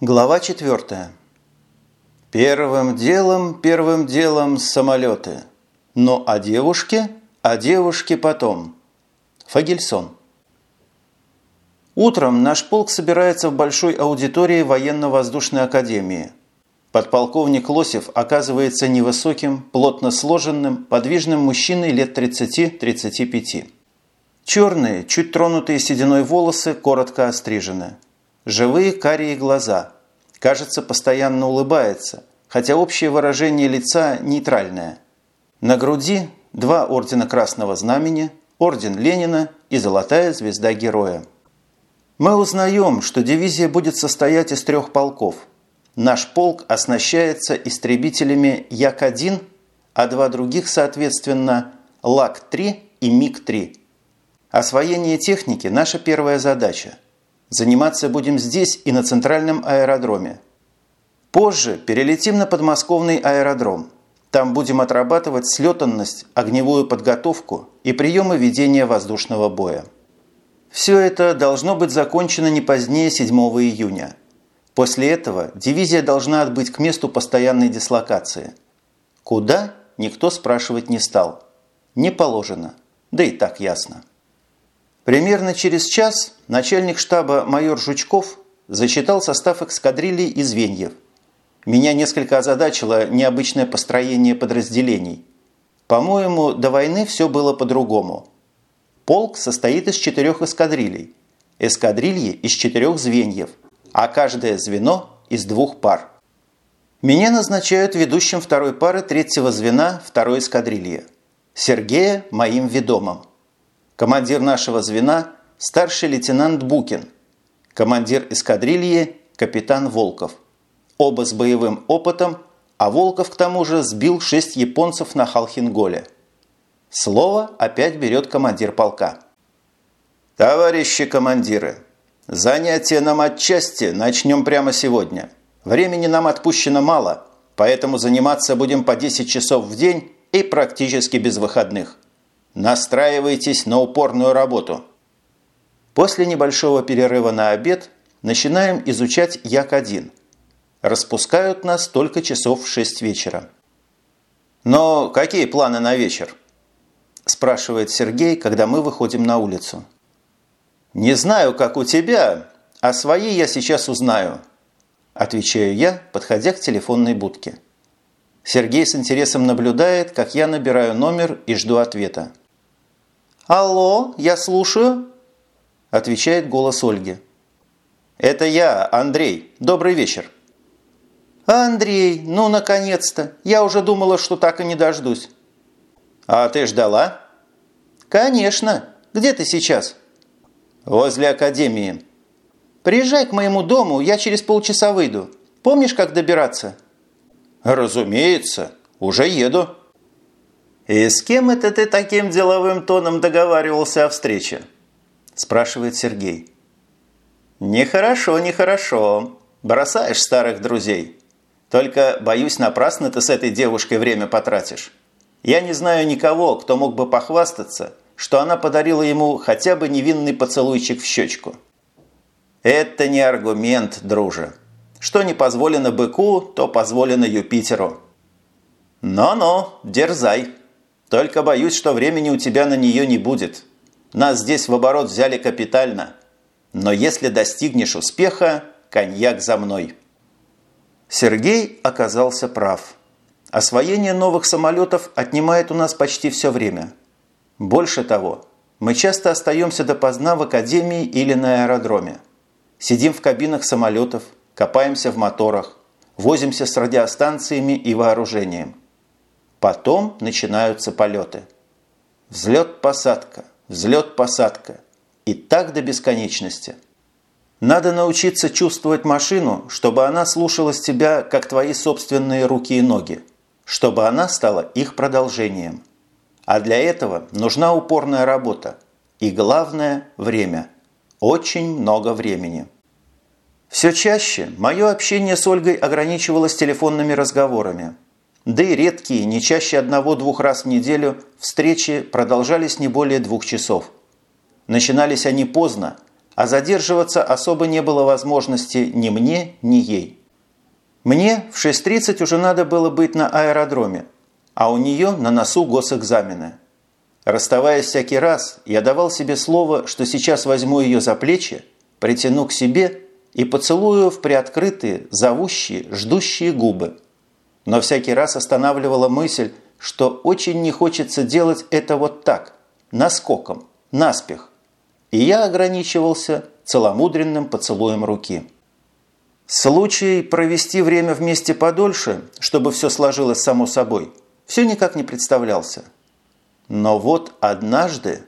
Глава 4. Первым делом, первым делом самолеты. Но о девушке, о девушке потом. Фагельсон. Утром наш полк собирается в большой аудитории военно-воздушной академии. Подполковник Лосев оказывается невысоким, плотно сложенным, подвижным мужчиной лет 30-35. Черные, чуть тронутые сединой волосы, коротко острижены – Живые карие глаза. Кажется, постоянно улыбается, хотя общее выражение лица нейтральное. На груди два ордена Красного Знамени, орден Ленина и золотая звезда Героя. Мы узнаем, что дивизия будет состоять из трех полков. Наш полк оснащается истребителями Як-1, а два других, соответственно, Лак-3 и МиГ-3. Освоение техники – наша первая задача – Заниматься будем здесь и на центральном аэродроме. Позже перелетим на подмосковный аэродром. Там будем отрабатывать слетанность, огневую подготовку и приемы ведения воздушного боя. Все это должно быть закончено не позднее 7 июня. После этого дивизия должна отбыть к месту постоянной дислокации. Куда? Никто спрашивать не стал. Не положено. Да и так ясно. Примерно через час начальник штаба майор Жучков зачитал состав эскадрильи и звеньев. Меня несколько озадачило необычное построение подразделений. По-моему, до войны все было по-другому. Полк состоит из четырех эскадрилей, эскадрильи из четырех звеньев, а каждое звено из двух пар. Меня назначают ведущим второй пары третьего звена второй эскадрильи. Сергея моим ведомым. Командир нашего звена – старший лейтенант Букин. Командир эскадрильи – капитан Волков. Оба с боевым опытом, а Волков к тому же сбил шесть японцев на Халхинголе. Слово опять берет командир полка. «Товарищи командиры, занятия нам отчасти начнем прямо сегодня. Времени нам отпущено мало, поэтому заниматься будем по 10 часов в день и практически без выходных. Настраивайтесь на упорную работу. После небольшого перерыва на обед начинаем изучать Як-1. Распускают нас только часов в 6 вечера. «Но какие планы на вечер?» – спрашивает Сергей, когда мы выходим на улицу. «Не знаю, как у тебя, а свои я сейчас узнаю», – отвечаю я, подходя к телефонной будке. Сергей с интересом наблюдает, как я набираю номер и жду ответа. «Алло, я слушаю», – отвечает голос Ольги. «Это я, Андрей. Добрый вечер». «Андрей, ну наконец-то! Я уже думала, что так и не дождусь». «А ты ждала?» «Конечно. Где ты сейчас?» «Возле академии». «Приезжай к моему дому, я через полчаса выйду. Помнишь, как добираться?» «Разумеется. Уже еду». «И с кем это ты таким деловым тоном договаривался о встрече?» – спрашивает Сергей. «Нехорошо, нехорошо. Бросаешь старых друзей. Только, боюсь, напрасно ты с этой девушкой время потратишь. Я не знаю никого, кто мог бы похвастаться, что она подарила ему хотя бы невинный поцелуйчик в щечку. Это не аргумент, друже. Что не позволено быку, то позволено Юпитеру. Но-но, дерзай». Только боюсь, что времени у тебя на нее не будет. Нас здесь в оборот взяли капитально. Но если достигнешь успеха, коньяк за мной». Сергей оказался прав. Освоение новых самолетов отнимает у нас почти все время. Больше того, мы часто остаемся допоздна в академии или на аэродроме. Сидим в кабинах самолетов, копаемся в моторах, возимся с радиостанциями и вооружением. Потом начинаются полеты. Взлет-посадка, взлет-посадка. И так до бесконечности. Надо научиться чувствовать машину, чтобы она слушалась тебя, как твои собственные руки и ноги. Чтобы она стала их продолжением. А для этого нужна упорная работа. И главное – время. Очень много времени. Все чаще мое общение с Ольгой ограничивалось телефонными разговорами – да и редкие, не чаще одного-двух раз в неделю, встречи продолжались не более двух часов. Начинались они поздно, а задерживаться особо не было возможности ни мне, ни ей. Мне в 6.30 уже надо было быть на аэродроме, а у нее на носу госэкзамены. Расставаясь всякий раз, я давал себе слово, что сейчас возьму ее за плечи, притяну к себе и поцелую в приоткрытые, зовущие, ждущие губы. Но всякий раз останавливала мысль, что очень не хочется делать это вот так, наскоком, наспех. И я ограничивался целомудренным поцелуем руки. Случай провести время вместе подольше, чтобы все сложилось само собой, все никак не представлялся. Но вот однажды...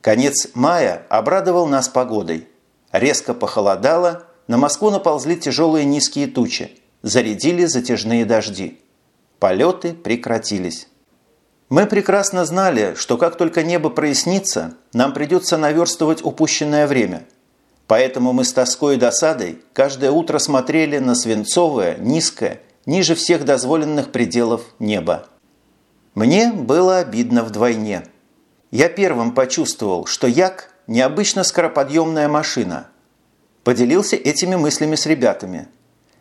Конец мая обрадовал нас погодой. Резко похолодало, на Москву наползли тяжелые низкие тучи, зарядили затяжные дожди. Полеты прекратились. Мы прекрасно знали, что как только небо прояснится, нам придется наверстывать упущенное время. Поэтому мы с тоской и досадой каждое утро смотрели на свинцовое, низкое, ниже всех дозволенных пределов небо. Мне было обидно вдвойне. Я первым почувствовал, что Як – необычно скороподъемная машина. Поделился этими мыслями с ребятами.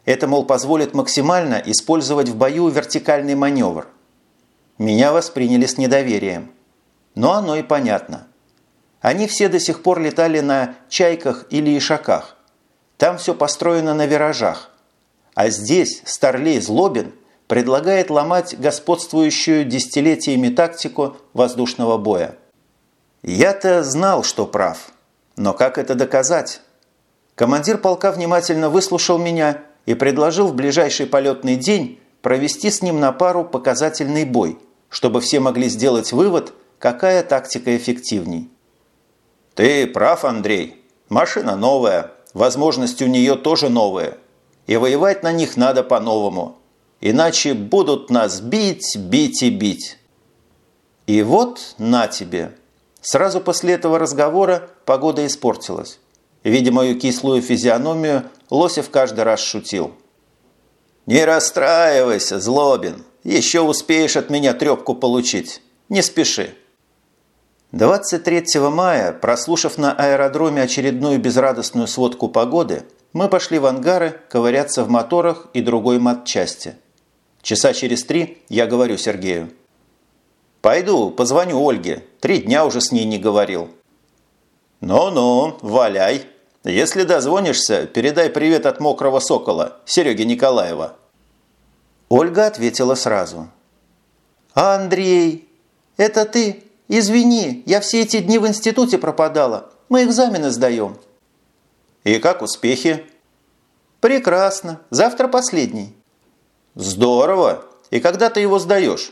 Это, мол, позволит максимально использовать в бою вертикальный маневр. Меня восприняли с недоверием. Но оно и понятно. Они все до сих пор летали на «чайках» или «ишаках». Там все построено на виражах. А здесь Старлей Злобин – предлагает ломать господствующую десятилетиями тактику воздушного боя. Я-то знал, что прав. Но как это доказать? Командир полка внимательно выслушал меня и предложил в ближайший полетный день провести с ним на пару показательный бой, чтобы все могли сделать вывод, какая тактика эффективней. «Ты прав, Андрей. Машина новая, возможности у нее тоже новые. И воевать на них надо по-новому. Иначе будут нас бить, бить и бить. И вот на тебе. Сразу после этого разговора погода испортилась. Видя мою кислую физиономию, Лосев каждый раз шутил. «Не расстраивайся, Злобин. Еще успеешь от меня трепку получить. Не спеши». 23 мая, прослушав на аэродроме очередную безрадостную сводку погоды, мы пошли в ангары ковыряться в моторах и другой матчасти. Часа через три я говорю Сергею. «Пойду, позвоню Ольге. Три дня уже с ней не говорил». «Ну-ну, валяй. Если дозвонишься, передай привет от мокрого сокола, Сереги Николаева». Ольга ответила сразу. «Андрей, это ты? Извини, я все эти дни в институте пропадала. Мы экзамены сдаем». «И как успехи?» «Прекрасно. Завтра последний». Здорово! И когда ты его сдаешь?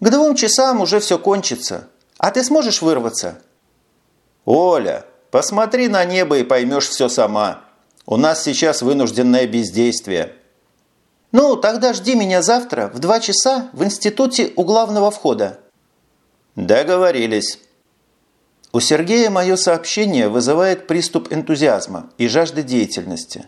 К двум часам уже все кончится. А ты сможешь вырваться? Оля, посмотри на небо и поймешь все сама. У нас сейчас вынужденное бездействие. Ну, тогда жди меня завтра в два часа в институте у главного входа. Договорились. У Сергея мое сообщение вызывает приступ энтузиазма и жажды деятельности.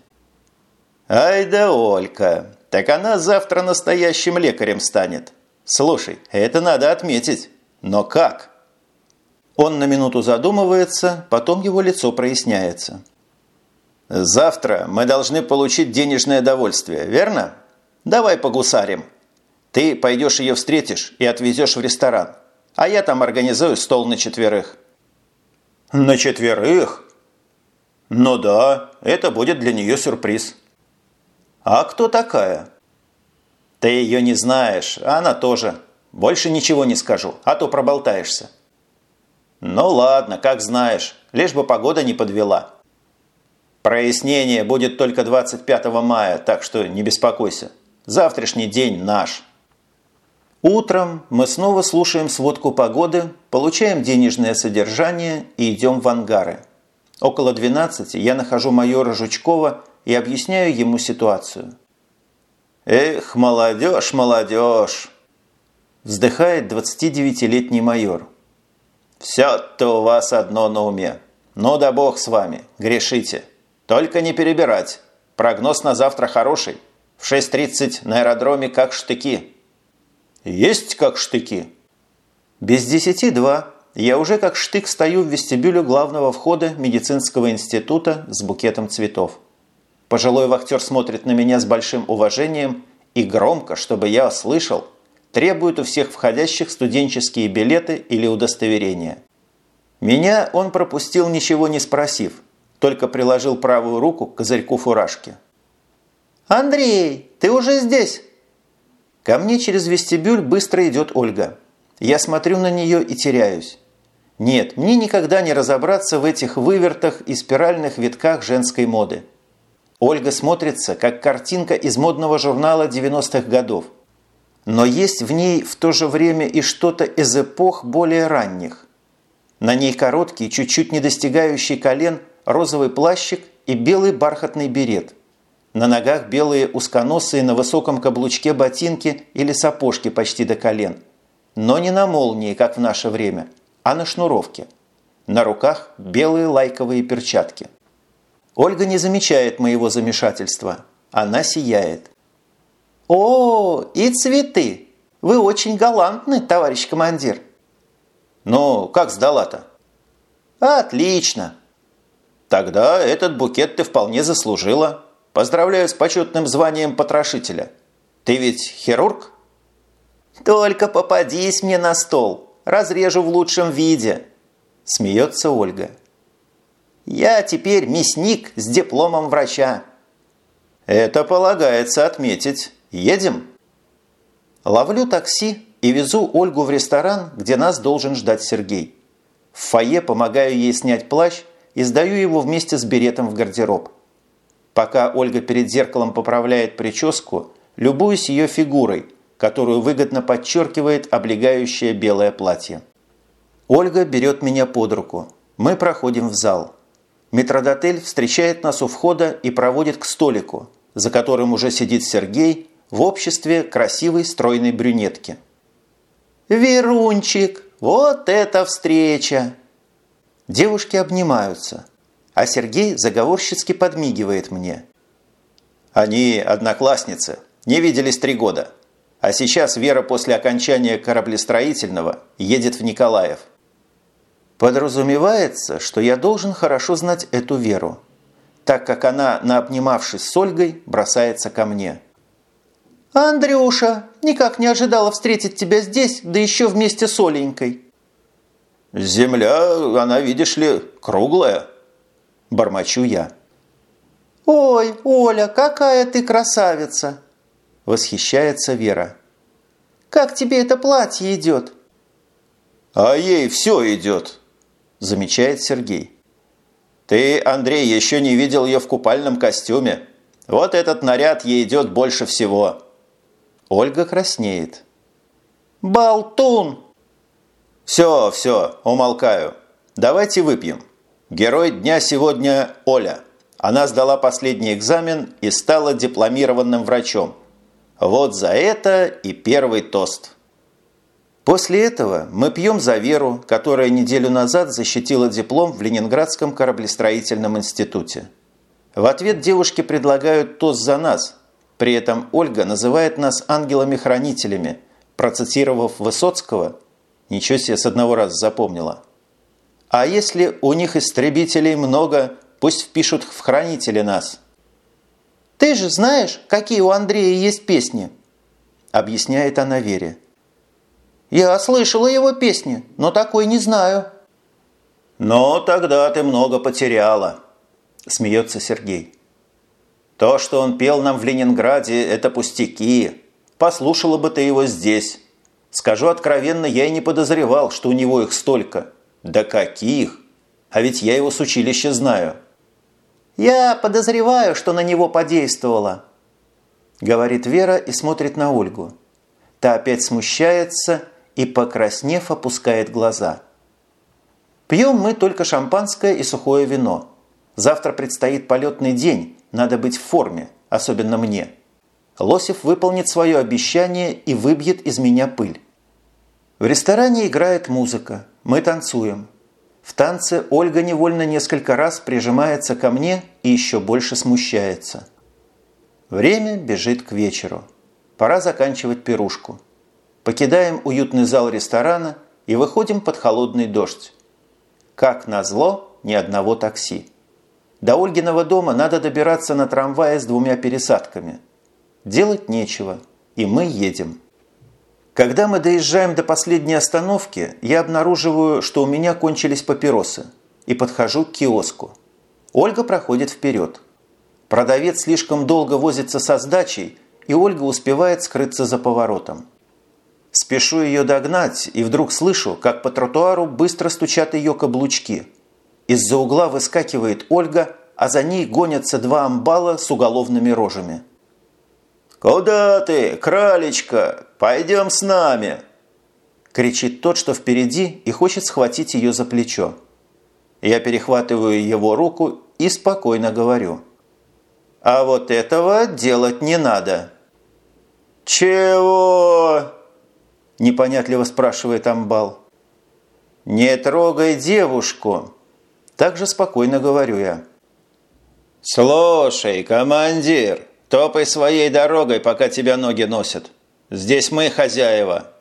Ай да Олька, так она завтра настоящим лекарем станет. Слушай, это надо отметить. Но как? Он на минуту задумывается, потом его лицо проясняется. Завтра мы должны получить денежное довольствие, верно? Давай погусарим. Ты пойдешь ее встретишь и отвезешь в ресторан. А я там организую стол на четверых. На четверых? Ну да, это будет для нее сюрприз. «А кто такая?» «Ты ее не знаешь, а она тоже. Больше ничего не скажу, а то проболтаешься». «Ну ладно, как знаешь, лишь бы погода не подвела». «Прояснение будет только 25 мая, так что не беспокойся. Завтрашний день наш». Утром мы снова слушаем сводку погоды, получаем денежное содержание и идем в ангары. Около 12 я нахожу майора Жучкова и объясняю ему ситуацию. «Эх, молодежь, молодежь!» Вздыхает 29-летний майор. «Все-то у вас одно на уме. Ну да бог с вами, грешите. Только не перебирать. Прогноз на завтра хороший. В 6.30 на аэродроме как штыки». «Есть как штыки?» «Без десяти два. я уже как штык стою в вестибюле главного входа медицинского института с букетом цветов. Пожилой вахтер смотрит на меня с большим уважением и громко, чтобы я слышал, требует у всех входящих студенческие билеты или удостоверения. Меня он пропустил, ничего не спросив, только приложил правую руку к козырьку фуражки. «Андрей, ты уже здесь?» Ко мне через вестибюль быстро идет Ольга. Я смотрю на нее и теряюсь. Нет, мне никогда не разобраться в этих вывертах и спиральных витках женской моды. Ольга смотрится, как картинка из модного журнала 90-х годов. Но есть в ней в то же время и что-то из эпох более ранних. На ней короткий, чуть-чуть не достигающий колен, розовый плащик и белый бархатный берет. На ногах белые узконосые на высоком каблучке ботинки или сапожки почти до колен. Но не на молнии, как в наше время, а на шнуровке. На руках белые лайковые перчатки. Ольга не замечает моего замешательства. Она сияет. «О, и цветы! Вы очень галантны, товарищ командир!» «Ну, как сдала-то?» «Отлично!» «Тогда этот букет ты вполне заслужила. Поздравляю с почетным званием потрошителя. Ты ведь хирург?» «Только попадись мне на стол, разрежу в лучшем виде!» Смеется Ольга. «Я теперь мясник с дипломом врача». «Это полагается отметить. Едем?» Ловлю такси и везу Ольгу в ресторан, где нас должен ждать Сергей. В фойе помогаю ей снять плащ и сдаю его вместе с беретом в гардероб. Пока Ольга перед зеркалом поправляет прическу, любуюсь ее фигурой, которую выгодно подчеркивает облегающее белое платье. Ольга берет меня под руку. Мы проходим в зал. Метродотель встречает нас у входа и проводит к столику, за которым уже сидит Сергей в обществе красивой стройной брюнетки. «Верунчик, вот это встреча!» Девушки обнимаются, а Сергей заговорщицки подмигивает мне. «Они одноклассницы, не виделись три года. А сейчас Вера после окончания кораблестроительного едет в Николаев». Подразумевается, что я должен хорошо знать эту Веру, так как она, наобнимавшись с Ольгой, бросается ко мне – «Андрюша, никак не ожидала встретить тебя здесь, да еще вместе с Оленькой». «Земля, она, видишь ли, круглая», – бормочу я. «Ой, Оля, какая ты красавица!» – восхищается Вера. «Как тебе это платье идет?» «А ей все идет», – замечает Сергей. «Ты, Андрей, еще не видел ее в купальном костюме. Вот этот наряд ей идет больше всего». Ольга краснеет. «Болтун!» «Все, все, умолкаю. Давайте выпьем. Герой дня сегодня Оля. Она сдала последний экзамен и стала дипломированным врачом. Вот за это и первый тост». После этого мы пьем за Веру, которая неделю назад защитила диплом в Ленинградском кораблестроительном институте. В ответ девушки предлагают тост за нас, при этом Ольга называет нас ангелами-хранителями, процитировав Высоцкого, ничего себе с одного раза запомнила. А если у них истребителей много, пусть впишут в хранители нас. «Ты же знаешь, какие у Андрея есть песни?» объясняет она Вере. «Я слышала его песни, но такой не знаю». «Но тогда ты много потеряла», смеется Сергей. То, что он пел нам в Ленинграде, это пустяки. Послушала бы ты его здесь. Скажу откровенно, я и не подозревал, что у него их столько. Да каких? А ведь я его с училища знаю. Я подозреваю, что на него подействовало, говорит Вера и смотрит на Ольгу. Та опять смущается и, покраснев, опускает глаза. Пьем мы только шампанское и сухое вино. Завтра предстоит полетный день, надо быть в форме, особенно мне. Лосев выполнит свое обещание и выбьет из меня пыль. В ресторане играет музыка, мы танцуем. В танце Ольга невольно несколько раз прижимается ко мне и еще больше смущается. Время бежит к вечеру. Пора заканчивать пирушку. Покидаем уютный зал ресторана и выходим под холодный дождь. Как назло, ни одного такси. До Ольгиного дома надо добираться на трамвае с двумя пересадками. Делать нечего, и мы едем. Когда мы доезжаем до последней остановки, я обнаруживаю, что у меня кончились папиросы, и подхожу к киоску. Ольга проходит вперед. Продавец слишком долго возится со сдачей, и Ольга успевает скрыться за поворотом. Спешу ее догнать, и вдруг слышу, как по тротуару быстро стучат ее каблучки. Из-за угла выскакивает Ольга, а за ней гонятся два амбала с уголовными рожами. «Куда ты, кралечка? Пойдем с нами!» Кричит тот, что впереди, и хочет схватить ее за плечо. Я перехватываю его руку и спокойно говорю. «А вот этого делать не надо!» «Чего?» – непонятливо спрашивает Амбал. «Не трогай девушку!» Также спокойно говорю я. «Слушай, командир, топай своей дорогой, пока тебя ноги носят. Здесь мы хозяева».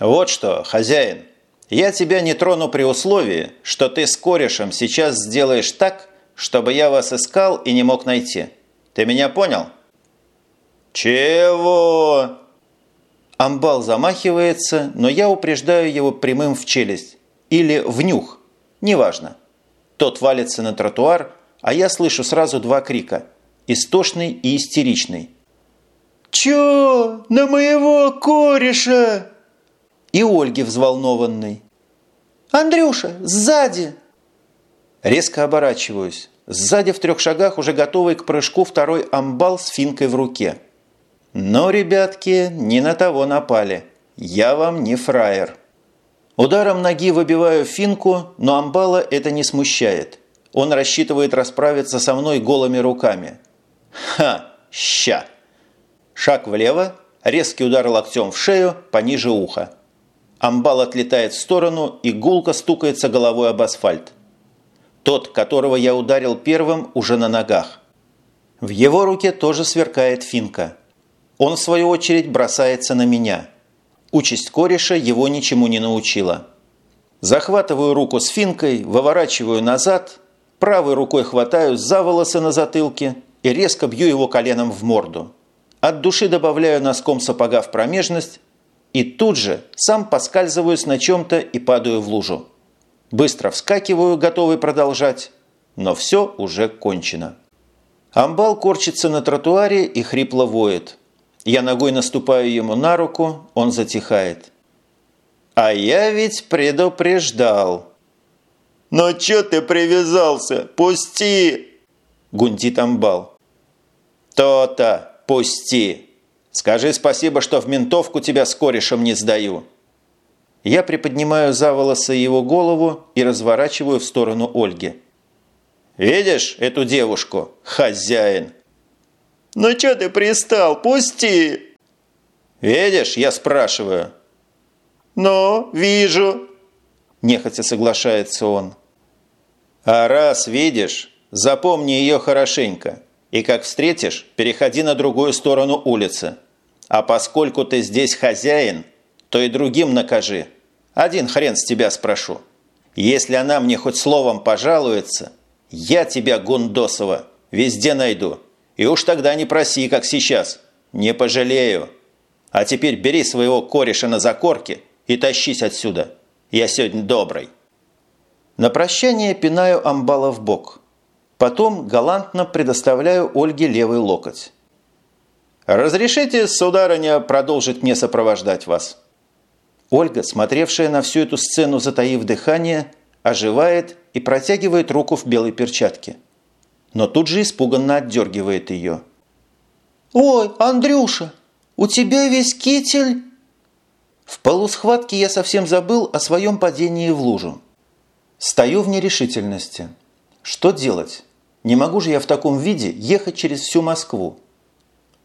«Вот что, хозяин, я тебя не трону при условии, что ты с корешем сейчас сделаешь так, чтобы я вас искал и не мог найти. Ты меня понял?» «Чего?» Амбал замахивается, но я упреждаю его прямым в челюсть. Или в нюх. Неважно. Тот валится на тротуар, а я слышу сразу два крика – истошный и истеричный. «Чё? На моего кореша?» И Ольги взволнованный. «Андрюша, сзади!» Резко оборачиваюсь. Сзади в трех шагах уже готовый к прыжку второй амбал с финкой в руке. Но, ребятки, не на того напали. Я вам не фраер. Ударом ноги выбиваю финку, но амбала это не смущает. Он рассчитывает расправиться со мной голыми руками. Ха! Ща! Шаг влево, резкий удар локтем в шею, пониже уха. Амбал отлетает в сторону и гулко стукается головой об асфальт. Тот, которого я ударил первым, уже на ногах. В его руке тоже сверкает финка. Он, в свою очередь, бросается на меня. Участь кореша его ничему не научила. Захватываю руку с финкой, выворачиваю назад, правой рукой хватаю за волосы на затылке и резко бью его коленом в морду. От души добавляю носком сапога в промежность и тут же сам поскальзываюсь на чем-то и падаю в лужу. Быстро вскакиваю, готовый продолжать, но все уже кончено. Амбал корчится на тротуаре и хрипло воет. Я ногой наступаю ему на руку, он затихает. «А я ведь предупреждал!» «Но чё ты привязался? Пусти!» – гунтит Амбал. «То-то! Пусти! Скажи спасибо, что в ментовку тебя с корешем не сдаю!» Я приподнимаю за волосы его голову и разворачиваю в сторону Ольги. «Видишь эту девушку, хозяин?» «Ну чё ты пристал? Пусти!» «Видишь, я спрашиваю». «Ну, вижу», – нехотя соглашается он. «А раз видишь, запомни ее хорошенько, и как встретишь, переходи на другую сторону улицы. А поскольку ты здесь хозяин, то и другим накажи. Один хрен с тебя спрошу. Если она мне хоть словом пожалуется, я тебя, Гундосова, везде найду». И уж тогда не проси, как сейчас. Не пожалею. А теперь бери своего кореша на закорке и тащись отсюда. Я сегодня добрый. На прощание пинаю амбала в бок. Потом галантно предоставляю Ольге левый локоть. «Разрешите, сударыня, продолжить мне сопровождать вас?» Ольга, смотревшая на всю эту сцену, затаив дыхание, оживает и протягивает руку в белой перчатке – но тут же испуганно отдергивает ее. «Ой, Андрюша, у тебя весь китель...» В полусхватке я совсем забыл о своем падении в лужу. Стою в нерешительности. Что делать? Не могу же я в таком виде ехать через всю Москву.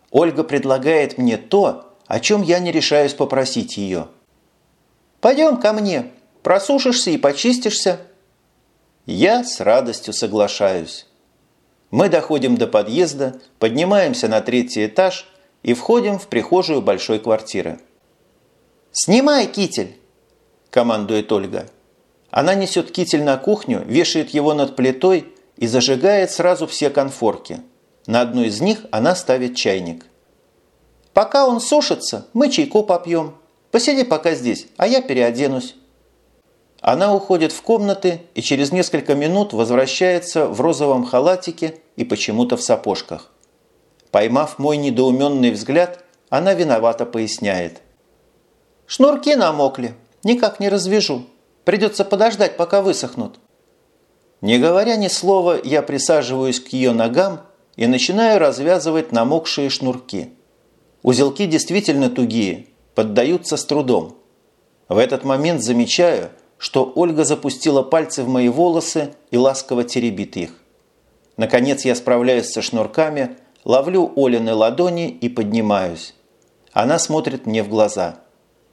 Ольга предлагает мне то, о чем я не решаюсь попросить ее. «Пойдем ко мне, просушишься и почистишься». Я с радостью соглашаюсь. Мы доходим до подъезда, поднимаемся на третий этаж и входим в прихожую большой квартиры. «Снимай китель!» командует Ольга. Она несет китель на кухню, вешает его над плитой и зажигает сразу все конфорки. На одну из них она ставит чайник. «Пока он сушится, мы чайку попьем. Посиди пока здесь, а я переоденусь». Она уходит в комнаты и через несколько минут возвращается в розовом халатике и почему-то в сапожках. Поймав мой недоуменный взгляд, она виновато поясняет. «Шнурки намокли, никак не развяжу. Придется подождать, пока высохнут». Не говоря ни слова, я присаживаюсь к ее ногам и начинаю развязывать намокшие шнурки. Узелки действительно тугие, поддаются с трудом. В этот момент замечаю – что Ольга запустила пальцы в мои волосы и ласково теребит их. Наконец я справляюсь со шнурками, ловлю Олины ладони и поднимаюсь. Она смотрит мне в глаза.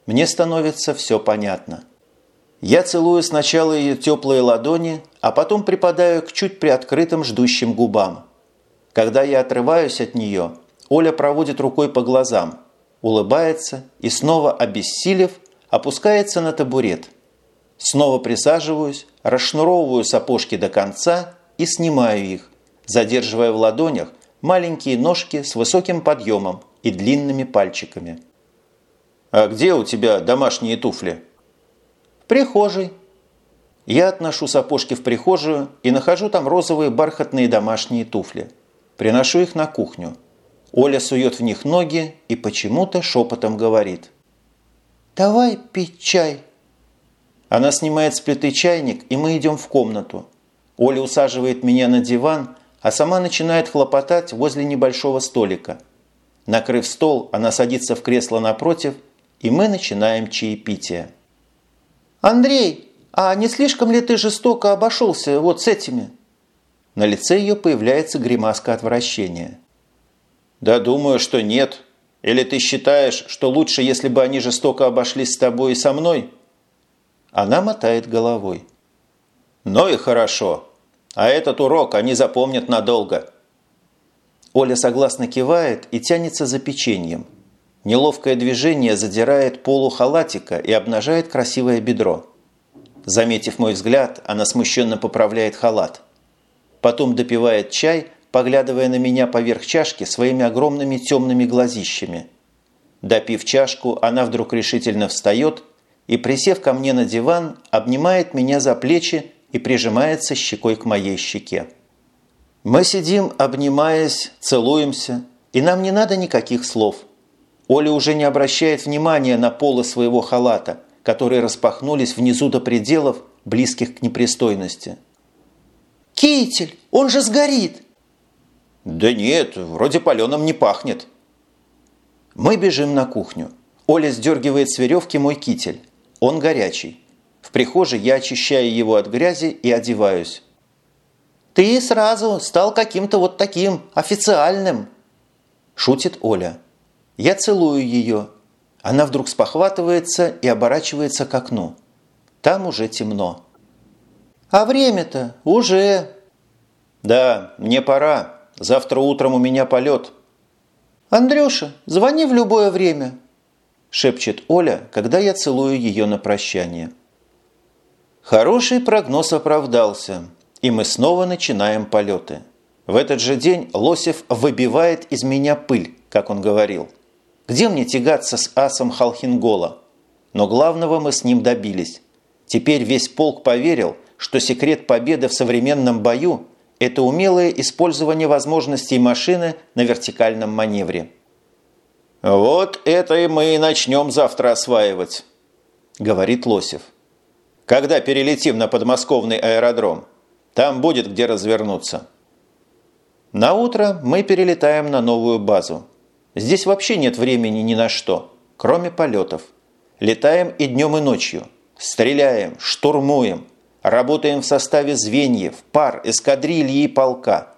Мне становится все понятно. Я целую сначала ее теплые ладони, а потом припадаю к чуть приоткрытым ждущим губам. Когда я отрываюсь от нее, Оля проводит рукой по глазам, улыбается и снова, обессилев, опускается на табурет – Снова присаживаюсь, расшнуровываю сапожки до конца и снимаю их, задерживая в ладонях маленькие ножки с высоким подъемом и длинными пальчиками. «А где у тебя домашние туфли?» «В прихожей». Я отношу сапожки в прихожую и нахожу там розовые бархатные домашние туфли. Приношу их на кухню. Оля сует в них ноги и почему-то шепотом говорит. «Давай пить чай». Она снимает с плиты чайник, и мы идем в комнату. Оля усаживает меня на диван, а сама начинает хлопотать возле небольшого столика. Накрыв стол, она садится в кресло напротив, и мы начинаем чаепитие. «Андрей, а не слишком ли ты жестоко обошелся вот с этими?» На лице ее появляется гримаска отвращения. «Да думаю, что нет. Или ты считаешь, что лучше, если бы они жестоко обошлись с тобой и со мной?» Она мотает головой. «Ну и хорошо. А этот урок они запомнят надолго». Оля согласно кивает и тянется за печеньем. Неловкое движение задирает полу халатика и обнажает красивое бедро. Заметив мой взгляд, она смущенно поправляет халат. Потом допивает чай, поглядывая на меня поверх чашки своими огромными темными глазищами. Допив чашку, она вдруг решительно встает и, присев ко мне на диван, обнимает меня за плечи и прижимается щекой к моей щеке. Мы сидим, обнимаясь, целуемся, и нам не надо никаких слов. Оля уже не обращает внимания на полы своего халата, которые распахнулись внизу до пределов, близких к непристойности. «Китель, он же сгорит!» «Да нет, вроде паленым не пахнет». Мы бежим на кухню. Оля сдергивает с веревки мой китель. Он горячий. В прихожей я очищаю его от грязи и одеваюсь. «Ты сразу стал каким-то вот таким официальным!» Шутит Оля. Я целую ее. Она вдруг спохватывается и оборачивается к окну. Там уже темно. «А время-то уже...» «Да, мне пора. Завтра утром у меня полет». «Андрюша, звони в любое время шепчет Оля, когда я целую ее на прощание. Хороший прогноз оправдался, и мы снова начинаем полеты. В этот же день Лосев выбивает из меня пыль, как он говорил. Где мне тягаться с асом Халхингола? Но главного мы с ним добились. Теперь весь полк поверил, что секрет победы в современном бою – это умелое использование возможностей машины на вертикальном маневре. «Вот это и мы начнем завтра осваивать», – говорит Лосев. «Когда перелетим на подмосковный аэродром, там будет где развернуться». На утро мы перелетаем на новую базу. Здесь вообще нет времени ни на что, кроме полетов. Летаем и днем, и ночью. Стреляем, штурмуем. Работаем в составе звеньев, пар, эскадрильи и полка.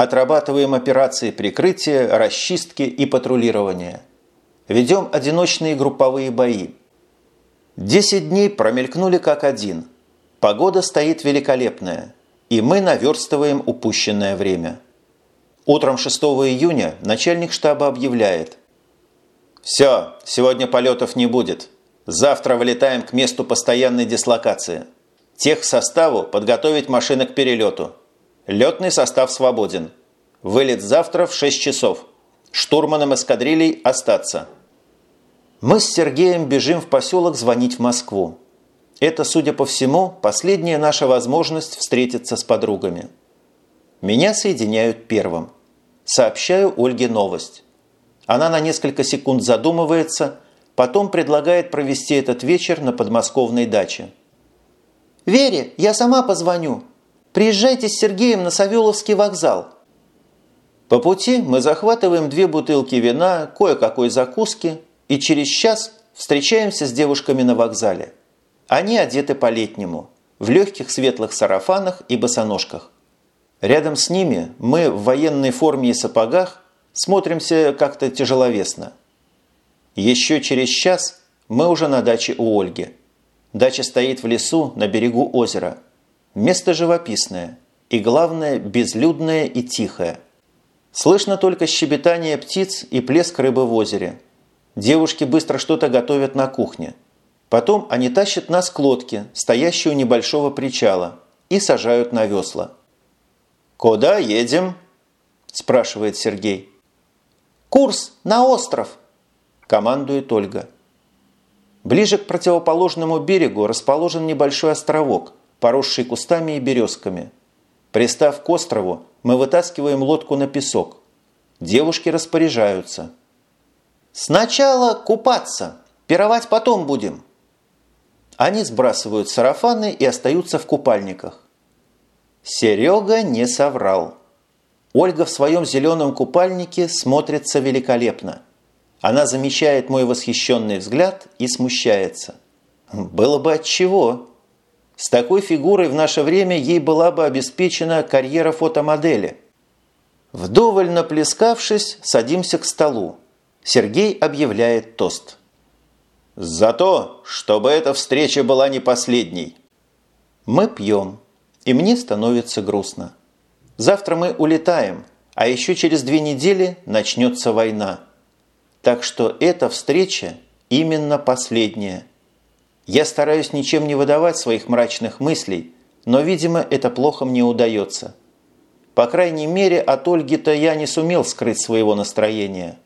Отрабатываем операции прикрытия, расчистки и патрулирования. Ведем одиночные групповые бои. Десять дней промелькнули как один. Погода стоит великолепная, и мы наверстываем упущенное время. Утром 6 июня начальник штаба объявляет. «Все, сегодня полетов не будет. Завтра вылетаем к месту постоянной дислокации. Тех составу подготовить машины к перелету. Летный состав свободен. Вылет завтра в 6 часов. Штурманом эскадрилей остаться. Мы с Сергеем бежим в поселок звонить в Москву. Это, судя по всему, последняя наша возможность встретиться с подругами. Меня соединяют первым. Сообщаю Ольге новость. Она на несколько секунд задумывается, потом предлагает провести этот вечер на подмосковной даче. «Вере, я сама позвоню. Приезжайте с Сергеем на Савеловский вокзал». По пути мы захватываем две бутылки вина, кое-какой закуски и через час встречаемся с девушками на вокзале. Они одеты по-летнему, в легких светлых сарафанах и босоножках. Рядом с ними мы в военной форме и сапогах смотримся как-то тяжеловесно. Еще через час мы уже на даче у Ольги. Дача стоит в лесу на берегу озера. Место живописное и, главное, безлюдное и тихое. Слышно только щебетание птиц и плеск рыбы в озере. Девушки быстро что-то готовят на кухне. Потом они тащат нас к лодке, стоящей у небольшого причала, и сажают на весла. «Куда едем?» – спрашивает Сергей. «Курс на остров!» – командует Ольга. Ближе к противоположному берегу расположен небольшой островок, поросший кустами и березками. Пристав к острову, мы вытаскиваем лодку на песок. Девушки распоряжаются. «Сначала купаться, пировать потом будем». Они сбрасывают сарафаны и остаются в купальниках. Серега не соврал. Ольга в своем зеленом купальнике смотрится великолепно. Она замечает мой восхищенный взгляд и смущается. Было бы от чего. С такой фигурой в наше время ей была бы обеспечена карьера фотомодели. Вдоволь наплескавшись, садимся к столу. Сергей объявляет тост. «За то, чтобы эта встреча была не последней». Мы пьем и мне становится грустно. Завтра мы улетаем, а еще через две недели начнется война. Так что эта встреча именно последняя. Я стараюсь ничем не выдавать своих мрачных мыслей, но, видимо, это плохо мне удается. По крайней мере, от Ольги-то я не сумел скрыть своего настроения.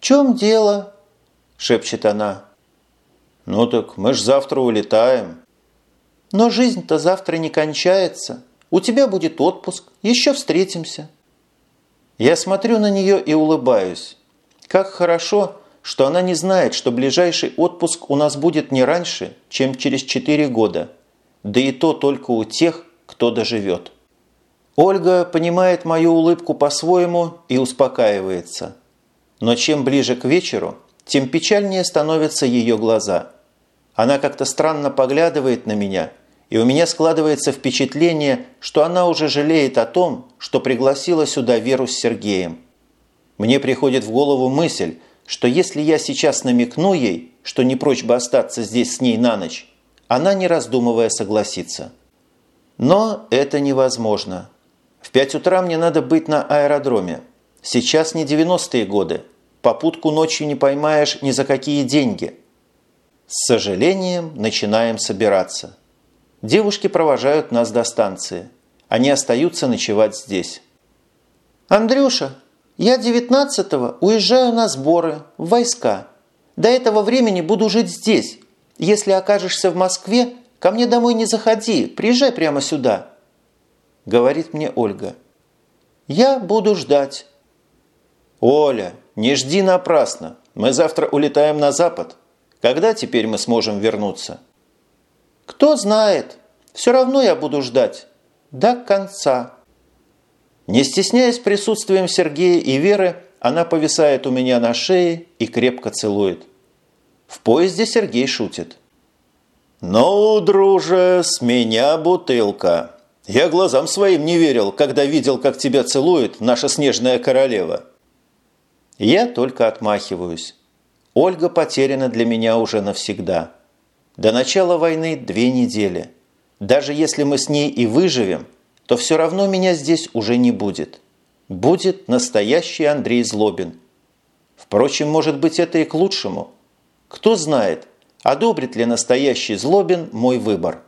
«В чем дело?» – шепчет она. «Ну так мы ж завтра улетаем», но жизнь-то завтра не кончается. У тебя будет отпуск, еще встретимся. Я смотрю на нее и улыбаюсь. Как хорошо, что она не знает, что ближайший отпуск у нас будет не раньше, чем через 4 года. Да и то только у тех, кто доживет. Ольга понимает мою улыбку по-своему и успокаивается. Но чем ближе к вечеру, тем печальнее становятся ее глаза. Она как-то странно поглядывает на меня – и у меня складывается впечатление, что она уже жалеет о том, что пригласила сюда Веру с Сергеем. Мне приходит в голову мысль, что если я сейчас намекну ей, что не прочь бы остаться здесь с ней на ночь, она, не раздумывая, согласится. Но это невозможно. В пять утра мне надо быть на аэродроме. Сейчас не 90-е годы. Попутку ночью не поймаешь ни за какие деньги. С сожалением начинаем собираться. Девушки провожают нас до станции. Они остаются ночевать здесь. «Андрюша, я 19-го уезжаю на сборы, в войска. До этого времени буду жить здесь. Если окажешься в Москве, ко мне домой не заходи, приезжай прямо сюда», – говорит мне Ольга. «Я буду ждать». «Оля, не жди напрасно. Мы завтра улетаем на запад. Когда теперь мы сможем вернуться?» Кто знает. Все равно я буду ждать. До конца. Не стесняясь присутствием Сергея и Веры, она повисает у меня на шее и крепко целует. В поезде Сергей шутит. «Ну, друже, с меня бутылка. Я глазам своим не верил, когда видел, как тебя целует наша снежная королева». Я только отмахиваюсь. Ольга потеряна для меня уже навсегда. До начала войны две недели. Даже если мы с ней и выживем, то все равно меня здесь уже не будет. Будет настоящий Андрей Злобин. Впрочем, может быть, это и к лучшему. Кто знает, Одобрит ли настоящий Злобин мой выбор?